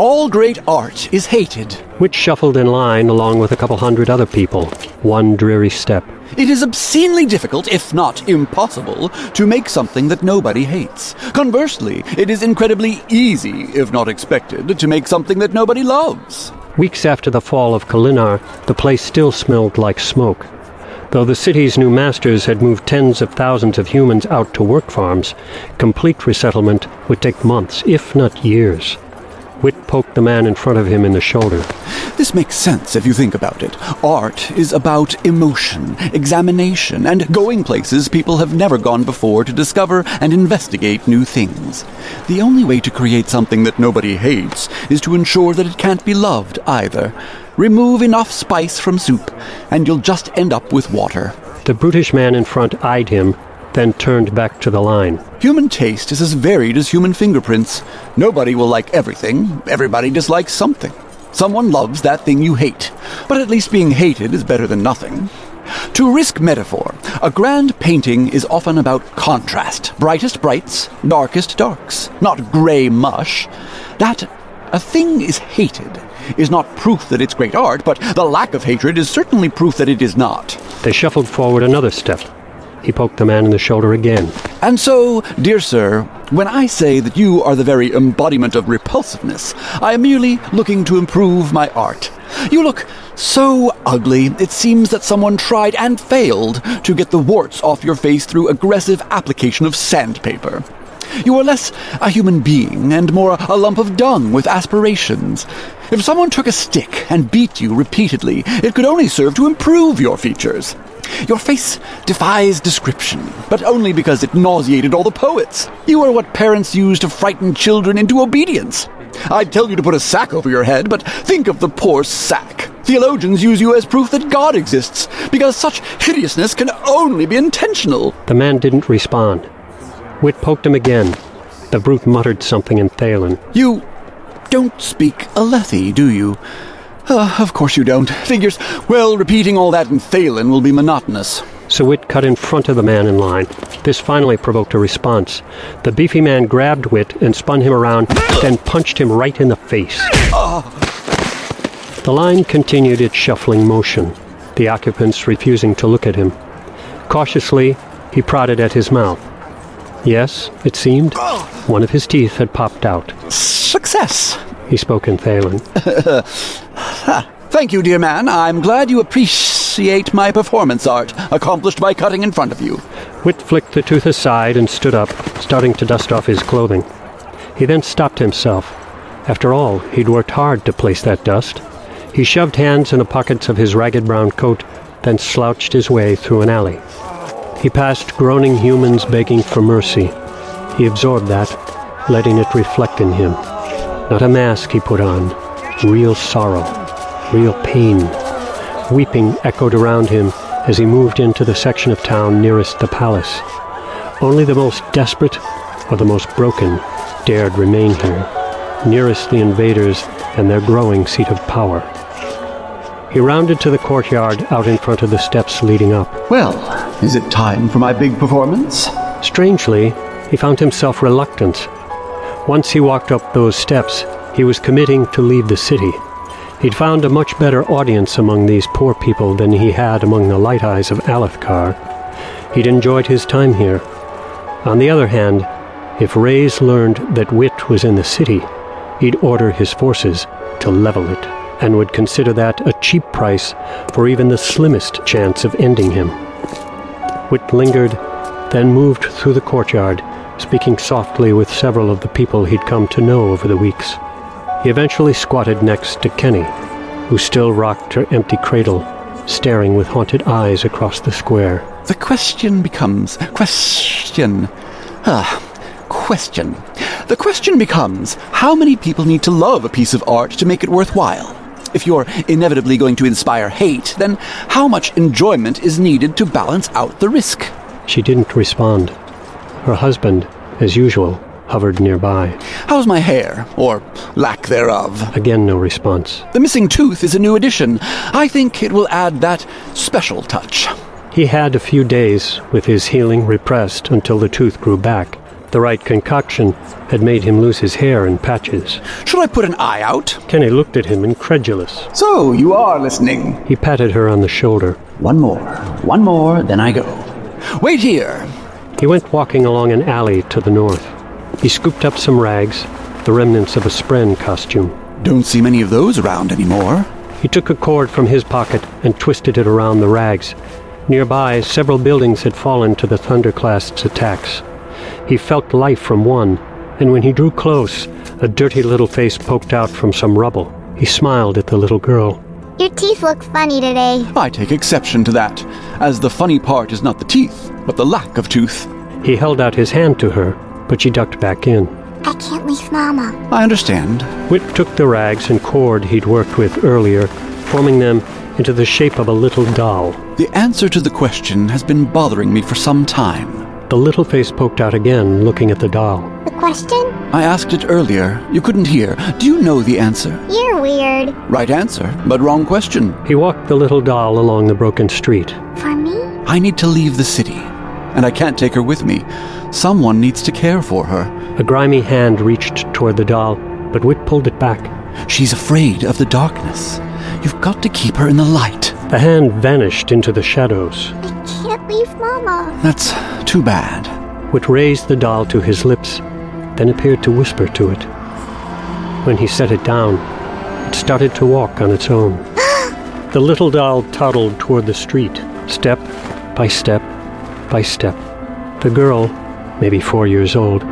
All great art is hated. Wit shuffled in line along with a couple hundred other people, one dreary step. It is obscenely difficult, if not impossible, to make something that nobody hates. Conversely, it is incredibly easy, if not expected, to make something that nobody loves. Weeks after the fall of Kholinar, the place still smelled like smoke. Though the city's new masters had moved tens of thousands of humans out to work farms, complete resettlement would take months, if not years. Wit poked the man in front of him in the shoulder. This makes sense if you think about it. Art is about emotion, examination, and going places people have never gone before to discover and investigate new things. The only way to create something that nobody hates is to ensure that it can't be loved either. Remove enough spice from soup, and you'll just end up with water. The brutish man in front eyed him, then turned back to the line. Human taste is as varied as human fingerprints. Nobody will like everything, everybody dislikes something. Someone loves that thing you hate, but at least being hated is better than nothing. To risk metaphor, a grand painting is often about contrast brightest brights, darkest darks, not grey mush. That a thing is hated is not proof that it's great art, but the lack of hatred is certainly proof that it is not. They shuffled forward another step. He poked the man in the shoulder again. And so, dear sir, when I say that you are the very embodiment of repulsiveness, I am merely looking to improve my art. You look so ugly, it seems that someone tried and failed to get the warts off your face through aggressive application of sandpaper. You are less a human being and more a lump of dung with aspirations. If someone took a stick and beat you repeatedly, it could only serve to improve your features. Your face defies description, but only because it nauseated all the poets. You are what parents use to frighten children into obedience. I'd tell you to put a sack over your head, but think of the poor sack. Theologians use you as proof that God exists, because such hideousness can only be intentional. The man didn't respond. Wit poked him again. The brute muttered something in Thaylen. You don't speak Alethi, do you? Uh, of course you don't. Figures, well, repeating all that in Thaylen will be monotonous. So Wit cut in front of the man in line. This finally provoked a response. The beefy man grabbed Wit and spun him around, then punched him right in the face. The line continued its shuffling motion, the occupants refusing to look at him. Cautiously, he prodded at his mouth. Yes, it seemed, one of his teeth had popped out. Success! He spoke in Thank you, dear man. I'm glad you appreciate my performance art, accomplished by cutting in front of you. Wit flicked the tooth aside and stood up, starting to dust off his clothing. He then stopped himself. After all, he'd worked hard to place that dust. He shoved hands in the pockets of his ragged brown coat, then slouched his way through an alley. He passed groaning humans begging for mercy. He absorbed that, letting it reflect in him. Not a mask he put on, real sorrow, real pain. Weeping echoed around him as he moved into the section of town nearest the palace. Only the most desperate or the most broken dared remain here, nearest the invaders and their growing seat of power. He rounded to the courtyard out in front of the steps leading up. Well, is it time for my big performance? Strangely, he found himself reluctant. Once he walked up those steps, he was committing to leave the city. He'd found a much better audience among these poor people than he had among the light eyes of Alethkar. He'd enjoyed his time here. On the other hand, if Rayse learned that Wit was in the city, he'd order his forces to level it, and would consider that a cheap price for even the slimmest chance of ending him. Wit lingered, then moved through the courtyard, speaking softly with several of the people he'd come to know over the weeks. He eventually squatted next to Kenny, who still rocked her empty cradle, staring with haunted eyes across the square. The question becomes question. Ah, question. The question becomes how many people need to love a piece of art to make it worthwhile? If you're inevitably going to inspire hate, then how much enjoyment is needed to balance out the risk? She didn't respond. Her husband, as usual, hovered nearby. How's my hair? Or lack thereof? Again, no response. The missing tooth is a new addition. I think it will add that special touch. He had a few days with his healing repressed until the tooth grew back, The right concoction had made him lose his hair in patches. Should I put an eye out? Kenny looked at him, incredulous. So, you are listening. He patted her on the shoulder. One more. One more, then I go. Wait here. He went walking along an alley to the north. He scooped up some rags, the remnants of a Spren costume. Don't see many of those around anymore. He took a cord from his pocket and twisted it around the rags. Nearby, several buildings had fallen to the Thunderclast's attacks. He felt life from one, and when he drew close, a dirty little face poked out from some rubble. He smiled at the little girl. Your teeth look funny today. I take exception to that, as the funny part is not the teeth, but the lack of tooth. He held out his hand to her, but she ducked back in. I can't leave Mama. I understand. Wit took the rags and cord he'd worked with earlier, forming them into the shape of a little doll. The answer to the question has been bothering me for some time. The little face poked out again, looking at the doll. The question? I asked it earlier. You couldn't hear. Do you know the answer? You're weird. Right answer, but wrong question. He walked the little doll along the broken street. For me? I need to leave the city, and I can't take her with me. Someone needs to care for her. A grimy hand reached toward the doll, but Wit pulled it back. She's afraid of the darkness. You've got to keep her in the light. The hand vanished into the shadows. I can't leave Mama. That's too bad. Wit raised the doll to his lips, then appeared to whisper to it. When he set it down, it started to walk on its own. the little doll toddled toward the street, step by step by step. The girl, maybe four years old,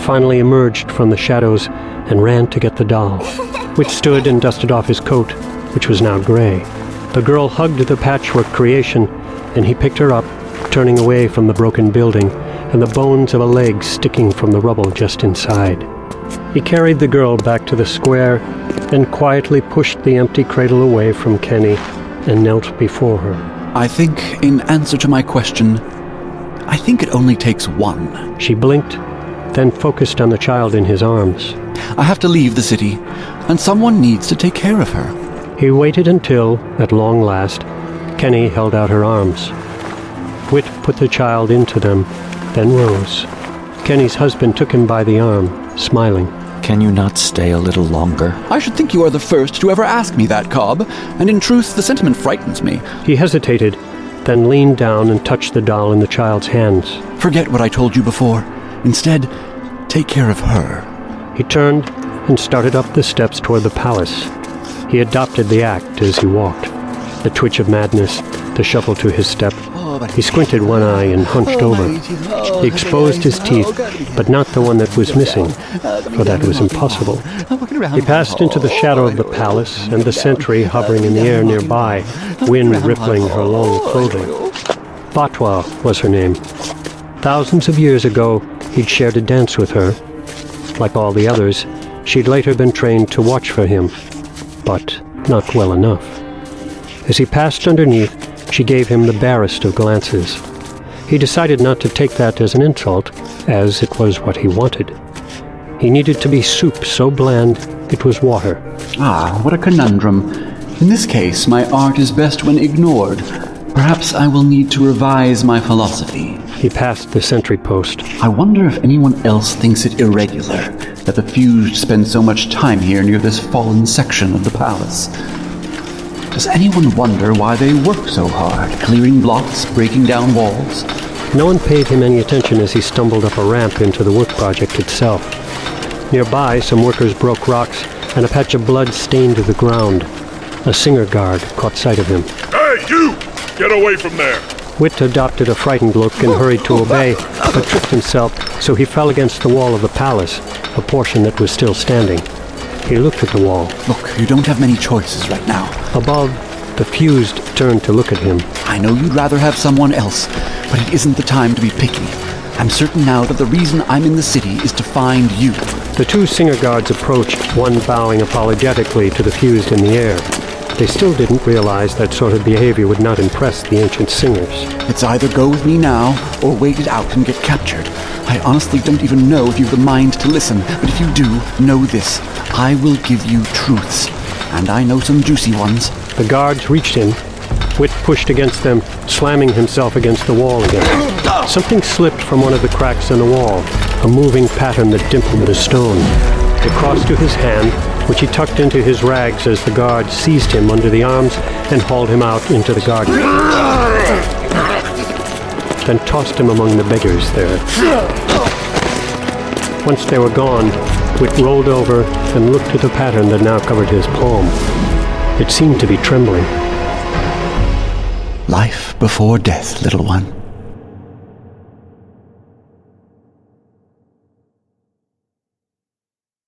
finally emerged from the shadows and ran to get the doll, which stood and dusted off his coat, which was now gray. The girl hugged the patchwork creation, and he picked her up, turning away from the broken building and the bones of a leg sticking from the rubble just inside. He carried the girl back to the square and quietly pushed the empty cradle away from Kenny and knelt before her. I think, in answer to my question, I think it only takes one. She blinked, then focused on the child in his arms. I have to leave the city, and someone needs to take care of her. He waited until, at long last, Kenny held out her arms. Wit put the child into them, then rose. Kenny's husband took him by the arm, smiling. Can you not stay a little longer? I should think you are the first to ever ask me that, Cobb, and in truth, the sentiment frightens me. He hesitated, then leaned down and touched the doll in the child's hands. Forget what I told you before. Instead, take care of her. He turned and started up the steps toward the palace. He adopted the act as he walked. The twitch of madness, the shuffle to his step. He squinted one eye and hunched over. He exposed his teeth, but not the one that was missing, for that was impossible. He passed into the shadow of the palace and the sentry hovering in the air nearby, wind rippling her long clothing. Fatwa was her name. Thousands of years ago, he'd shared a dance with her. Like all the others, she'd later been trained to watch for him, but not well enough. As he passed underneath, she gave him the barest of glances. He decided not to take that as an insult, as it was what he wanted. He needed to be soup so bland it was water. Ah, what a conundrum. In this case, my art is best when ignored. Perhaps I will need to revise my philosophy. He passed the sentry post. I wonder if anyone else thinks it irregular that the fused spend so much time here near this fallen section of the palace. Does anyone wonder why they work so hard, clearing blocks, breaking down walls? No one paid him any attention as he stumbled up a ramp into the work project itself. Nearby, some workers broke rocks, and a patch of blood stained the ground. A singer guard caught sight of him. Hey, you! Get away from there! Wit adopted a frightened look and hurried to obey, but tripped himself, so he fell against the wall of the palace, a portion that was still standing. He looked at the wall. Look, you don't have many choices right now. Above, the fused turned to look at him. I know you'd rather have someone else, but it isn't the time to be picky. I'm certain now that the reason I'm in the city is to find you. The two singer guards approached, one bowing apologetically to the fused in the air. They still didn't realize that sort of behavior would not impress the ancient singers. It's either go with me now or wait it out and get captured. I honestly don't even know if you've the mind to listen, but if you do, know this. I will give you truths. And I know some juicy ones. The guards reached in. Wit pushed against them, slamming himself against the wall again. Something slipped from one of the cracks in the wall. a moving pattern that dimpled the stone. It crossed to his hand, which he tucked into his rags as the guard seized him under the arms and hauled him out into the garden. Then tossed him among the beggars there. Once they were gone, Wit rolled over and looked at the pattern that now covered his palm. It seemed to be trembling. Life before death, little one.